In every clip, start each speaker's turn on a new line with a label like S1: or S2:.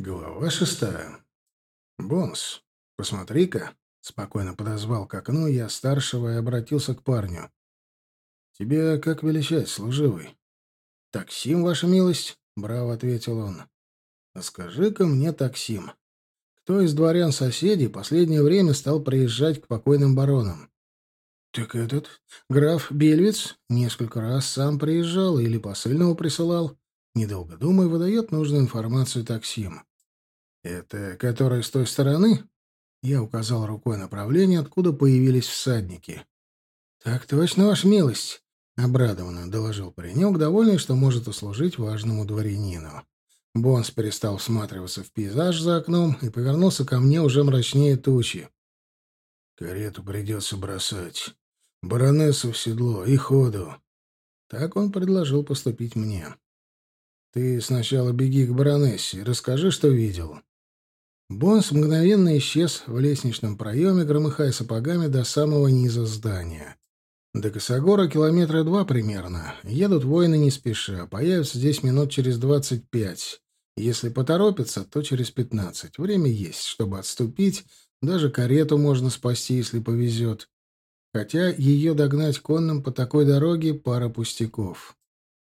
S1: Глава шестая. «Бонс, посмотри-ка», — спокойно подозвал к окну я старшего и обратился к парню. «Тебя как величать, служивый?» «Таксим, ваша милость», — браво ответил он. «А скажи-ка мне, Таксим, кто из дворян-соседей последнее время стал приезжать к покойным баронам?» «Так этот, граф Бельвиц, несколько раз сам приезжал или посыльного присылал». Недолго думая, выдает нужную информацию таксим. «Это который с той стороны?» Я указал рукой направление, откуда появились всадники. «Так точно, ваша милость!» — обрадованно доложил паренек, довольный, что может услужить важному дворянину. Бонс перестал всматриваться в пейзаж за окном и повернулся ко мне уже мрачнее тучи. «Карету придется бросать. Баронессу в седло и ходу». Так он предложил поступить мне. «Ты сначала беги к баронессе, расскажи, что видел. Бонс мгновенно исчез в лестничном проеме, громыхая сапогами до самого низа здания. До Косогора километра два примерно. Едут воины не спеша, появятся здесь минут через двадцать пять. Если поторопятся, то через пятнадцать. Время есть, чтобы отступить. Даже карету можно спасти, если повезет. Хотя ее догнать конным по такой дороге — пара пустяков.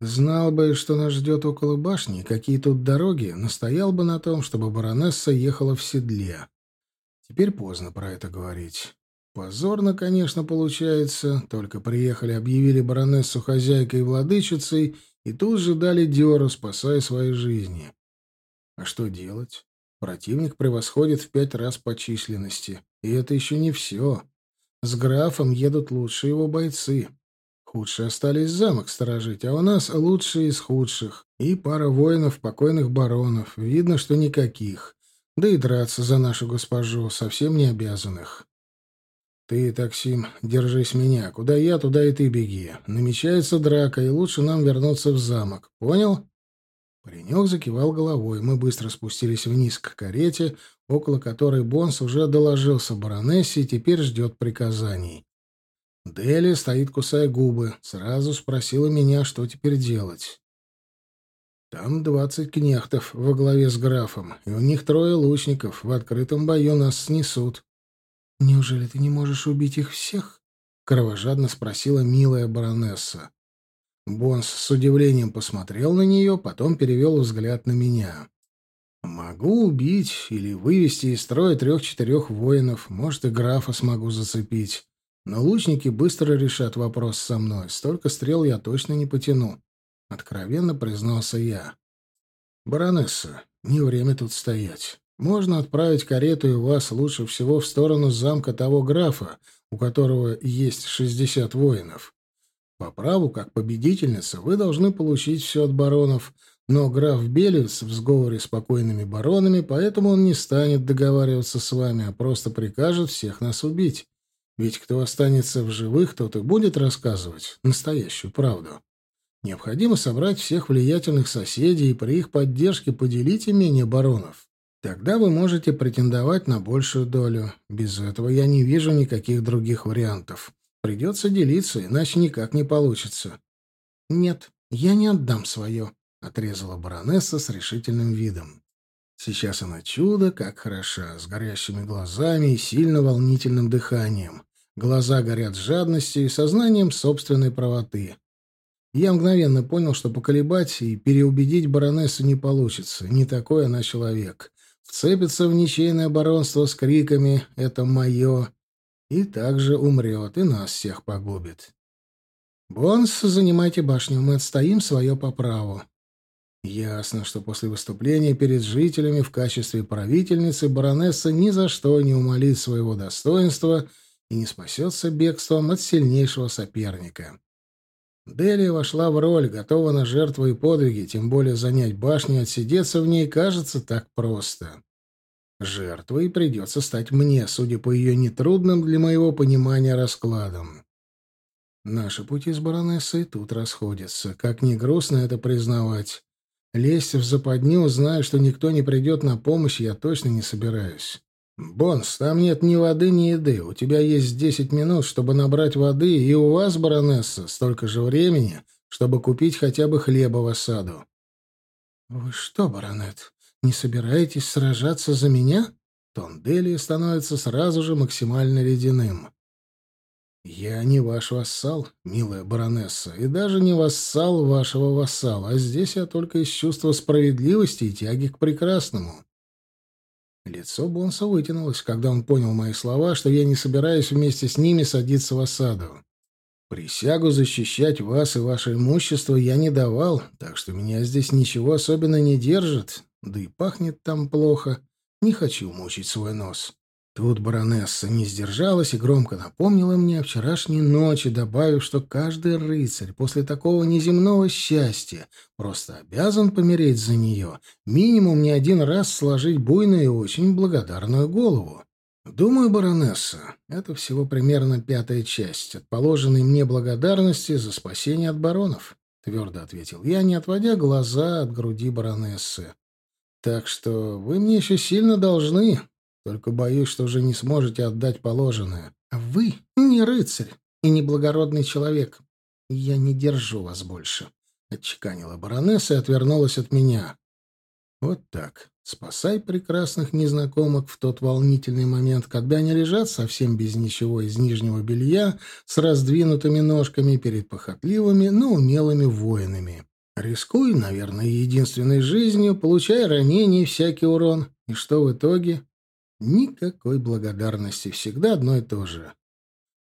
S1: Знал бы, что нас ждет около башни, какие тут дороги, настоял бы на том, чтобы баронесса ехала в седле. Теперь поздно про это говорить. Позорно, конечно, получается. Только приехали, объявили баронессу хозяйкой и владычицей, и тут же дали дёру, спасая свои жизни. А что делать? Противник превосходит в пять раз по численности. И это еще не все. С графом едут лучшие его бойцы. Худшие остались замок сторожить, а у нас лучшие из худших. И пара воинов, покойных баронов. Видно, что никаких. Да и драться за нашу госпожу совсем не обязанных. Ты, Таксим, держись меня. Куда я, туда и ты беги. Намечается драка, и лучше нам вернуться в замок. Понял? Паренек закивал головой. Мы быстро спустились вниз к карете, около которой Бонс уже доложился баронессе и теперь ждет приказаний. Дели стоит, кусая губы. Сразу спросила меня, что теперь делать. Там двадцать кнехтов во главе с графом, и у них трое лучников. В открытом бою нас снесут. — Неужели ты не можешь убить их всех? — кровожадно спросила милая баронесса. Бонс с удивлением посмотрел на нее, потом перевел взгляд на меня. «Могу убить или вывести из строя трех-четырех воинов. Может, и графа смогу зацепить. Но лучники быстро решат вопрос со мной. Столько стрел я точно не потяну. Откровенно признался я. Баронесса, не время тут стоять. Можно отправить карету и вас лучше всего в сторону замка того графа, у которого есть шестьдесят воинов. По праву, как победительница, вы должны получить все от баронов, но граф Белец в сговоре с покойными баронами, поэтому он не станет договариваться с вами, а просто прикажет всех нас убить. Ведь кто останется в живых, тот и будет рассказывать настоящую правду. Необходимо собрать всех влиятельных соседей и при их поддержке поделить имение баронов. Тогда вы можете претендовать на большую долю. Без этого я не вижу никаких других вариантов. Придется делиться, иначе никак не получится. — Нет, я не отдам свое, — отрезала баронесса с решительным видом. Сейчас она чудо, как хороша, с горящими глазами и сильно волнительным дыханием. Глаза горят жадностью и сознанием собственной правоты. Я мгновенно понял, что поколебать и переубедить баронессу не получится. Не такой она человек. Вцепится в ничейное баронство с криками «Это мое!» и также умрет, и нас всех погубит. «Бонс, занимайте башню, мы отстоим свое по праву». Ясно, что после выступления перед жителями в качестве правительницы баронесса ни за что не умолит своего достоинства — и не спасется бегством от сильнейшего соперника. Делия вошла в роль, готова на жертвы и подвиги, тем более занять башню и отсидеться в ней кажется так просто. Жертвой придется стать мне, судя по ее нетрудным для моего понимания раскладам. Наши пути с баронессой тут расходятся. Как ни грустно это признавать. Лезть в западню, зная, что никто не придет на помощь, я точно не собираюсь. «Бонс, там нет ни воды, ни еды. У тебя есть десять минут, чтобы набрать воды, и у вас, баронесса, столько же времени, чтобы купить хотя бы хлеба в осаду». «Вы что, баронет, не собираетесь сражаться за меня?» Тон Делии становится сразу же максимально ледяным. «Я не ваш вассал, милая баронесса, и даже не вассал вашего вассала, а здесь я только из чувства справедливости и тяги к прекрасному». Лицо Бонса вытянулось, когда он понял мои слова, что я не собираюсь вместе с ними садиться в осаду. Присягу защищать вас и ваше имущество я не давал, так что меня здесь ничего особенно не держит, да и пахнет там плохо. Не хочу мучить свой нос. Тут баронесса не сдержалась и громко напомнила мне о вчерашней ночи, добавив, что каждый рыцарь после такого неземного счастья просто обязан помереть за нее, минимум не один раз сложить буйную и очень благодарную голову. «Думаю, баронесса, это всего примерно пятая часть от положенной мне благодарности за спасение от баронов», — твердо ответил я, не отводя глаза от груди баронессы. «Так что вы мне еще сильно должны, только боюсь, что уже не сможете отдать положенное. А вы не рыцарь и не благородный человек. Я не держу вас больше», — отчеканила баронесса и отвернулась от меня. «Вот так. Спасай прекрасных незнакомок в тот волнительный момент, когда они лежат совсем без ничего из нижнего белья, с раздвинутыми ножками перед похотливыми, но умелыми воинами. Рискуй, наверное, единственной жизнью, получая ранения и всякий урон. И что в итоге? Никакой благодарности, всегда одно и то же.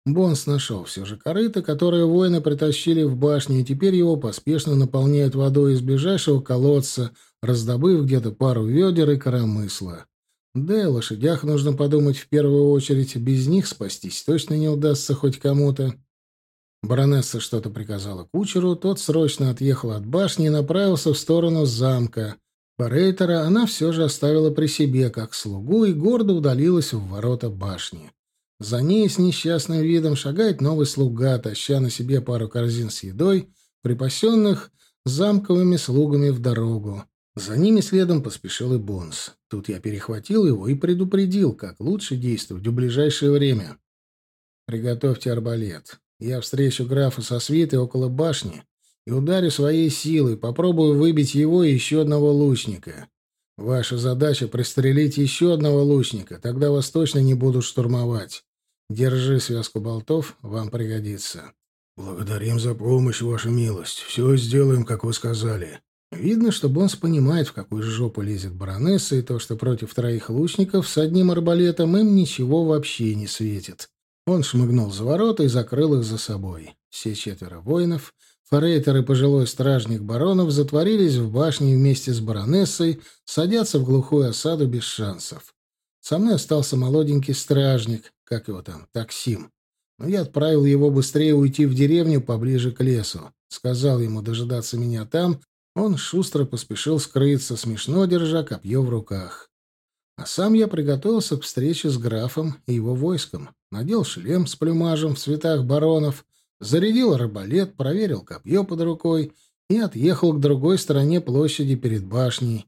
S1: Бонс нашел все же корыто, которое воины притащили в башню, и теперь его поспешно наполняют водой из ближайшего колодца, раздобыв где-то пару ведер и коромысла. Да и лошадях нужно подумать в первую очередь, без них спастись точно не удастся хоть кому-то. Баронесса что-то приказала кучеру, тот срочно отъехал от башни и направился в сторону замка — Парейтера она все же оставила при себе, как слугу, и гордо удалилась в ворота башни. За ней с несчастным видом шагает новый слуга, таща на себе пару корзин с едой, припасенных замковыми слугами в дорогу. За ними следом поспешил и Бонс. Тут я перехватил его и предупредил, как лучше действовать в ближайшее время. «Приготовьте арбалет. Я встречу графа со свитой около башни и ударю своей силой, попробую выбить его и еще одного лучника. Ваша задача — пристрелить еще одного лучника, тогда вас точно не будут штурмовать. Держи связку болтов, вам пригодится. Благодарим за помощь, ваша милость. Все сделаем, как вы сказали. Видно, что Бонс понимает, в какую жопу лезет баронесса, и то, что против троих лучников с одним арбалетом им ничего вообще не светит. Он шмыгнул за ворота и закрыл их за собой. Все четверо воинов — Форейтер и пожилой стражник баронов затворились в башне вместе с баронессой, садятся в глухую осаду без шансов. Со мной остался молоденький стражник, как его там, таксим. Но я отправил его быстрее уйти в деревню поближе к лесу. Сказал ему дожидаться меня там, он шустро поспешил скрыться, смешно держа копье в руках. А сам я приготовился к встрече с графом и его войском. Надел шлем с плюмажем в цветах баронов, зарядил арбалет, проверил копье под рукой и отъехал к другой стороне площади перед башней.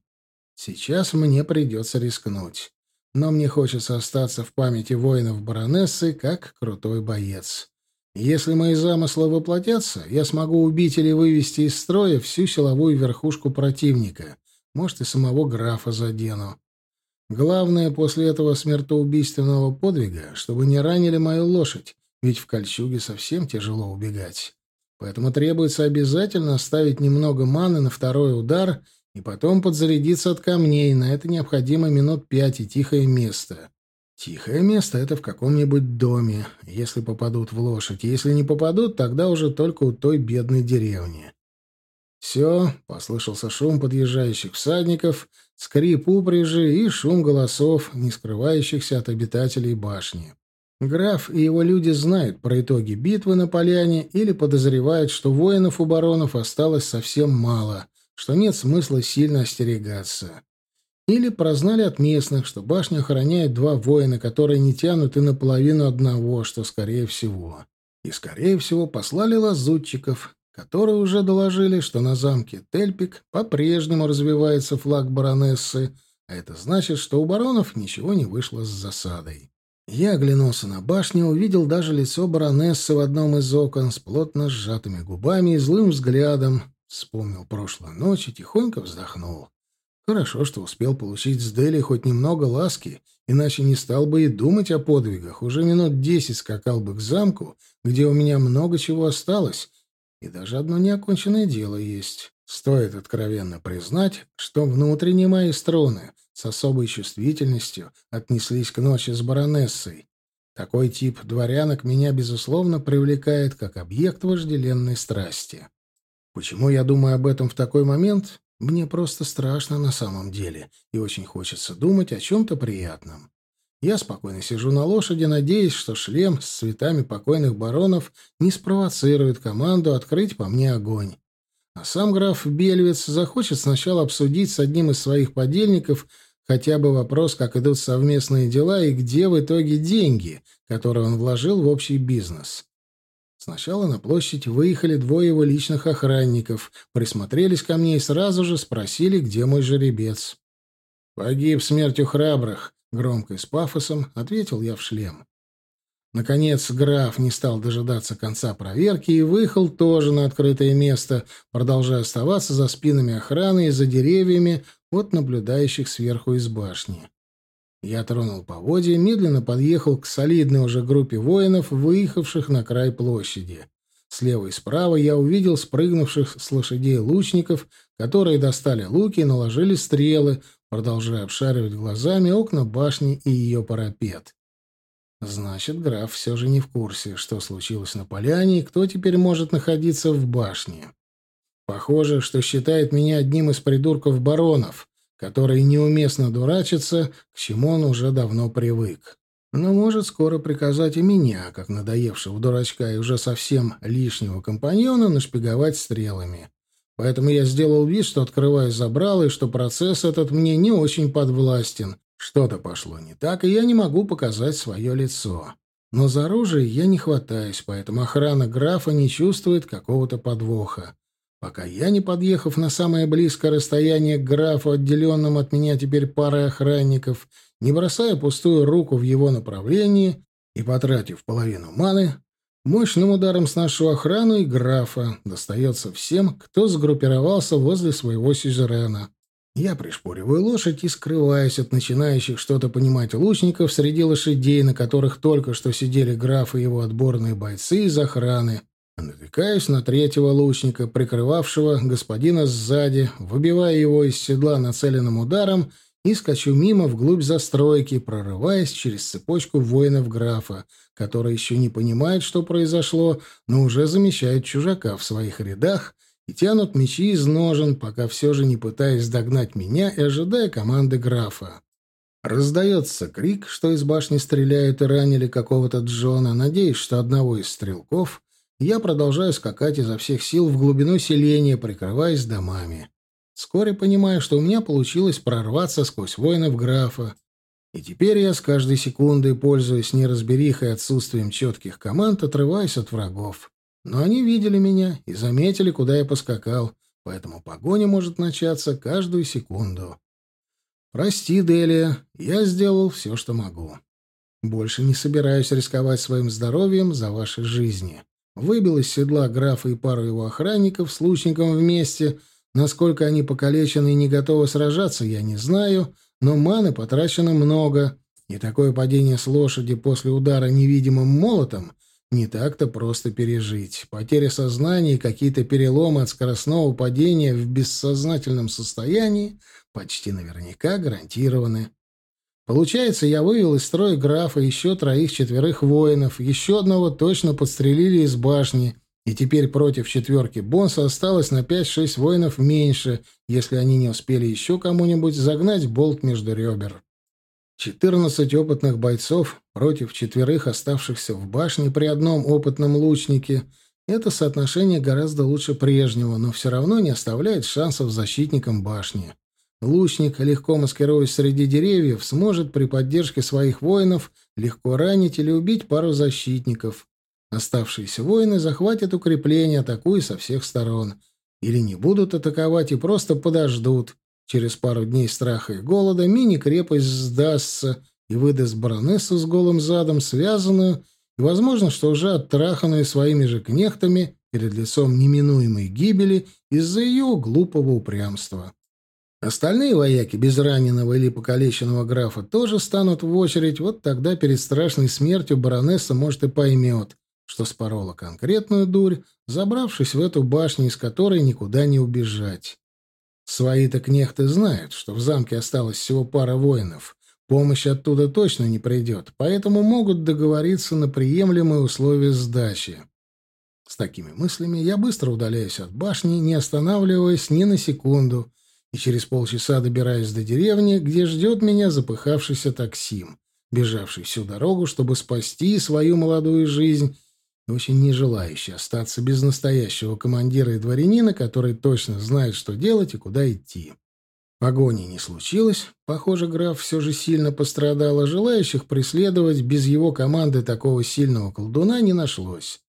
S1: Сейчас мне придется рискнуть. Но мне хочется остаться в памяти воинов баронессы как крутой боец. Если мои замыслы воплотятся, я смогу убить или вывести из строя всю силовую верхушку противника. Может, и самого графа задену. Главное после этого смертоубийственного подвига, чтобы не ранили мою лошадь, ведь в кольчуге совсем тяжело убегать. Поэтому требуется обязательно оставить немного маны на второй удар и потом подзарядиться от камней. На это необходимо минут пять и тихое место. Тихое место — это в каком-нибудь доме, если попадут в лошадь. Если не попадут, тогда уже только у той бедной деревни. Все, послышался шум подъезжающих всадников, скрип упряжи и шум голосов, не скрывающихся от обитателей башни. Граф и его люди знают про итоги битвы на поляне или подозревают, что воинов у баронов осталось совсем мало, что нет смысла сильно остерегаться. Или прознали от местных, что башню охраняют два воина, которые не тянут и наполовину одного, что скорее всего. И скорее всего послали лазутчиков, которые уже доложили, что на замке Тельпик по-прежнему развивается флаг баронессы, а это значит, что у баронов ничего не вышло с засадой. Я оглянулся на башню, увидел даже лицо баронессы в одном из окон с плотно сжатыми губами и злым взглядом. Вспомнил прошлую ночь и тихонько вздохнул. Хорошо, что успел получить с Дели хоть немного ласки, иначе не стал бы и думать о подвигах. Уже минут десять скакал бы к замку, где у меня много чего осталось, и даже одно неоконченное дело есть. Стоит откровенно признать, что внутренние мои струны с особой чувствительностью отнеслись к ночи с баронессой. Такой тип дворянок меня, безусловно, привлекает как объект вожделенной страсти. Почему я думаю об этом в такой момент? Мне просто страшно на самом деле, и очень хочется думать о чем-то приятном. Я спокойно сижу на лошади, надеясь, что шлем с цветами покойных баронов не спровоцирует команду открыть по мне огонь. А сам граф Бельвец захочет сначала обсудить с одним из своих подельников хотя бы вопрос, как идут совместные дела и где в итоге деньги, которые он вложил в общий бизнес. Сначала на площадь выехали двое его личных охранников, присмотрелись ко мне и сразу же спросили, где мой жеребец. «Погиб смертью храбрых», — громко и с пафосом ответил я в шлем. Наконец граф не стал дожидаться конца проверки и выехал тоже на открытое место, продолжая оставаться за спинами охраны и за деревьями от наблюдающих сверху из башни. Я тронул поводья, медленно подъехал к солидной уже группе воинов, выехавших на край площади. Слева и справа я увидел спрыгнувших с лошадей лучников, которые достали луки и наложили стрелы, продолжая обшаривать глазами окна башни и ее парапет. Значит, граф все же не в курсе, что случилось на поляне и кто теперь может находиться в башне. Похоже, что считает меня одним из придурков баронов, который неуместно дурачится, к чему он уже давно привык. Но может скоро приказать и меня, как надоевшего дурачка и уже совсем лишнего компаньона, нашпиговать стрелами. Поэтому я сделал вид, что открываю забрало, и что процесс этот мне не очень подвластен. Что-то пошло не так, и я не могу показать свое лицо. Но за оружие я не хватаюсь, поэтому охрана графа не чувствует какого-то подвоха пока я, не подъехав на самое близкое расстояние к графу, отделенным от меня теперь парой охранников, не бросая пустую руку в его направлении и потратив половину маны, мощным ударом сношу охрану и графа достается всем, кто сгруппировался возле своего сюзерена. Я пришпориваю лошадь и скрываюсь от начинающих что-то понимать лучников среди лошадей, на которых только что сидели граф и его отборные бойцы из охраны, Натыкаюсь на третьего лучника, прикрывавшего господина сзади, выбивая его из седла нацеленным ударом и скачу мимо вглубь застройки, прорываясь через цепочку воинов графа, которые еще не понимают, что произошло, но уже замечают чужака в своих рядах и тянут мечи из ножен, пока все же не пытаясь догнать меня и ожидая команды графа. Раздается крик, что из башни стреляют и ранили какого-то Джона, надеюсь, что одного из стрелков — я продолжаю скакать изо всех сил в глубину селения, прикрываясь домами. Вскоре понимаю, что у меня получилось прорваться сквозь воинов графа. И теперь я с каждой секундой, пользуясь неразберихой отсутствием четких команд, отрываюсь от врагов. Но они видели меня и заметили, куда я поскакал, поэтому погоня может начаться каждую секунду. Прости, Делия, я сделал все, что могу. Больше не собираюсь рисковать своим здоровьем за ваши жизни. Выбил из седла графа и пару его охранников с лучником вместе. Насколько они покалечены и не готовы сражаться, я не знаю, но маны потрачено много, и такое падение с лошади после удара невидимым молотом не так-то просто пережить. Потеря сознания и какие-то переломы от скоростного падения в бессознательном состоянии почти наверняка гарантированы. Получается, я вывел из строя графа еще троих-четверых воинов, еще одного точно подстрелили из башни, и теперь против четверки Бонса осталось на пять-шесть воинов меньше, если они не успели еще кому-нибудь загнать болт между ребер. Четырнадцать опытных бойцов против четверых оставшихся в башне при одном опытном лучнике — это соотношение гораздо лучше прежнего, но все равно не оставляет шансов защитникам башни. Лучник, легко маскируясь среди деревьев, сможет при поддержке своих воинов легко ранить или убить пару защитников. Оставшиеся воины захватят укрепление, атакуя со всех сторон. Или не будут атаковать и просто подождут. Через пару дней страха и голода мини-крепость сдастся и выдаст баронессу с голым задом, связанную и, возможно, что уже оттраханную своими же кнехтами перед лицом неминуемой гибели из-за ее глупого упрямства. Остальные вояки без раненого или покалеченного графа тоже станут в очередь, вот тогда перед страшной смертью баронесса, может, и поймет, что спорола конкретную дурь, забравшись в эту башню, из которой никуда не убежать. Свои-то кнехты знают, что в замке осталось всего пара воинов. Помощь оттуда точно не придет, поэтому могут договориться на приемлемые условия сдачи. С такими мыслями я быстро удаляюсь от башни, не останавливаясь ни на секунду, и через полчаса добираюсь до деревни, где ждет меня запыхавшийся таксим, бежавший всю дорогу, чтобы спасти свою молодую жизнь очень не желающий остаться без настоящего командира и дворянина, который точно знает, что делать и куда идти. Погони не случилось. Похоже, граф все же сильно пострадал, а желающих преследовать без его команды такого сильного колдуна не нашлось.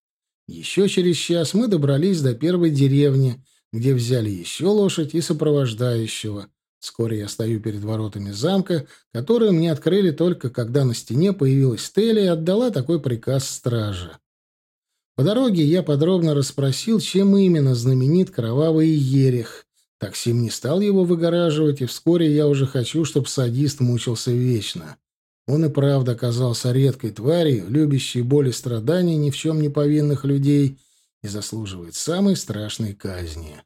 S1: Еще через час мы добрались до первой деревни, где взяли еще лошадь и сопровождающего. Вскоре я стою перед воротами замка, которые мне открыли только, когда на стене появилась Телли и отдала такой приказ стража. По дороге я подробно расспросил, чем именно знаменит кровавый ерех. Таксим не стал его выгораживать, и вскоре я уже хочу, чтобы садист мучился вечно. Он и правда оказался редкой тварью, любящей боль и страдания ни в чем не повинных людей, и заслуживает самой страшной казни.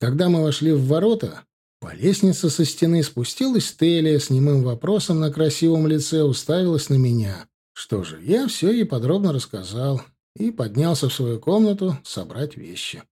S1: Когда мы вошли в ворота, по лестнице со стены спустилась Телия с немым вопросом на красивом лице, уставилась на меня. Что же, я все ей подробно рассказал и поднялся в свою комнату собрать вещи.